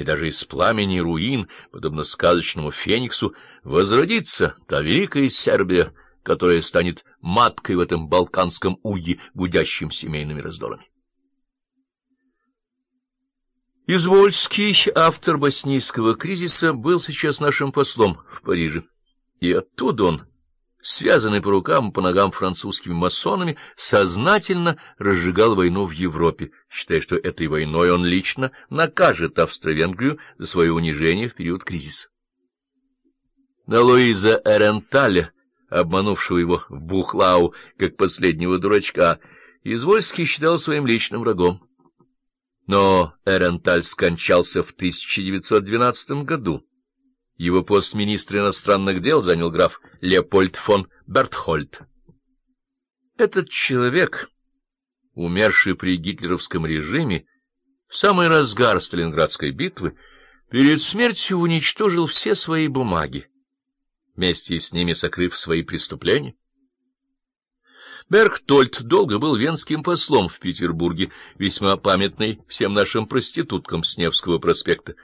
и даже из пламени руин, подобно сказочному фениксу, возродится та великая Сербия, которая станет маткой в этом балканском улье, гудящим семейными раздорами. Извольский, автор боснийского кризиса, был сейчас нашим послом в Париже, и оттуда он связанный по рукам и по ногам французскими масонами, сознательно разжигал войну в Европе, считая, что этой войной он лично накажет Австро-Венгрию за свое унижение в период кризиса. На Луиза Эренталя, обманувшего его в Бухлау как последнего дурачка, Извольский считал своим личным врагом. Но Эренталь скончался в 1912 году. Его пост министра иностранных дел занял граф Леопольд фон Бертхольд. Этот человек, умерший при гитлеровском режиме, в самый разгар Сталинградской битвы, перед смертью уничтожил все свои бумаги, вместе с ними сокрыв свои преступления. Бергтольд долго был венским послом в Петербурге, весьма памятный всем нашим проституткам с Невского проспекта,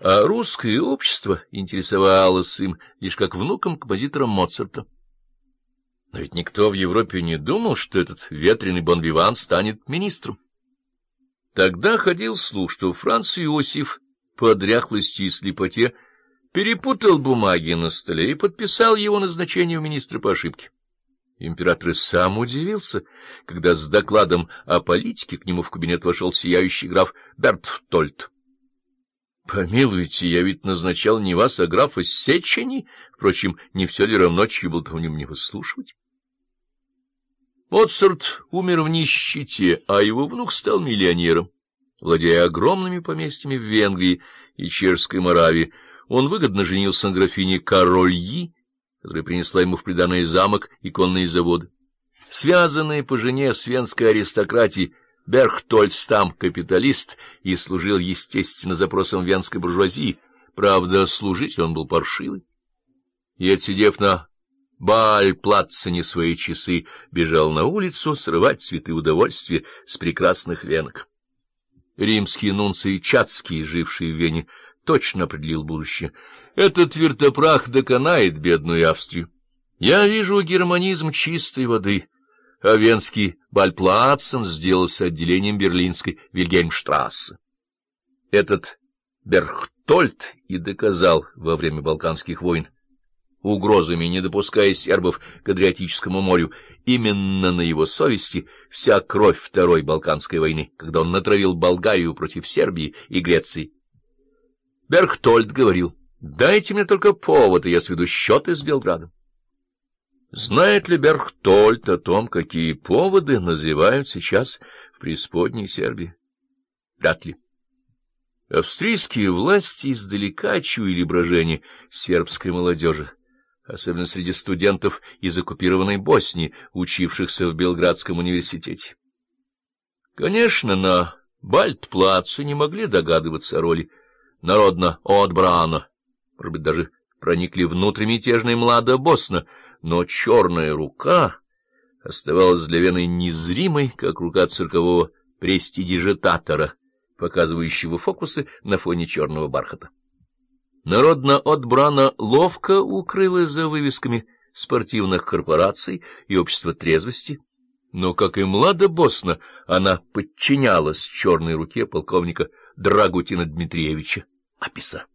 а русское общество интересовалось им лишь как внуком композитора Моцарта. Но ведь никто в Европе не думал, что этот ветреный бонвиван станет министром. Тогда ходил слух, что Франц Иосиф по дряхлости и слепоте перепутал бумаги на столе и подписал его назначение в министра по ошибке. Император сам удивился, когда с докладом о политике к нему в кабинет вошел сияющий граф Бертфтольд. Помилуйте, я ведь назначал не вас, а графа Сечени. Впрочем, не все ли равно, чью болтовню мне выслушивать? Моцарт умер в нищете, а его внук стал миллионером. Владея огромными поместьями в Венгрии и Чешской Моравии, он выгодно женился на графине Корольи, которая принесла ему в приданое замок и конные заводы. Связанные по жене с венской аристократией, Берхтольдстам капиталист и служил, естественно, запросам венской буржуазии. Правда, служить он был паршивый. И, отсидев на Бааль-платцене свои часы, бежал на улицу срывать цветы удовольствия с прекрасных венок. Римский нунций Чацкий, живший в Вене, точно определил будущее. Этот вертопрах доконает бедную Австрию. Я вижу германизм чистой воды — а венский Бальплацен сделался отделением берлинской Вильгельмштрассе. Этот Берхтольд и доказал во время Балканских войн, угрозами не допуская сербов к Адриатическому морю, именно на его совести вся кровь Второй Балканской войны, когда он натравил Болгарию против Сербии и Греции. Берхтольд говорил, «Дайте мне только повод, и я сведу счеты с Белградом». Знает ли Берхтольд о том, какие поводы называют сейчас в преисподней Сербии? Вряд ли. Австрийские власти издалека чуяли брожение сербской молодежи, особенно среди студентов из оккупированной Боснии, учившихся в Белградском университете. Конечно, на Бальтплацу не могли догадываться роли народно-отбрана, может быть, даже проникли внутрь мятежной млада Босна, но черная рука оставалась для Вены незримой, как рука циркового престидижитатора, показывающего фокусы на фоне черного бархата. Народно отбрана ловко укрылась за вывесками спортивных корпораций и общества трезвости, но, как и Млада Босна, она подчинялась черной руке полковника Драгутина Дмитриевича Аписа.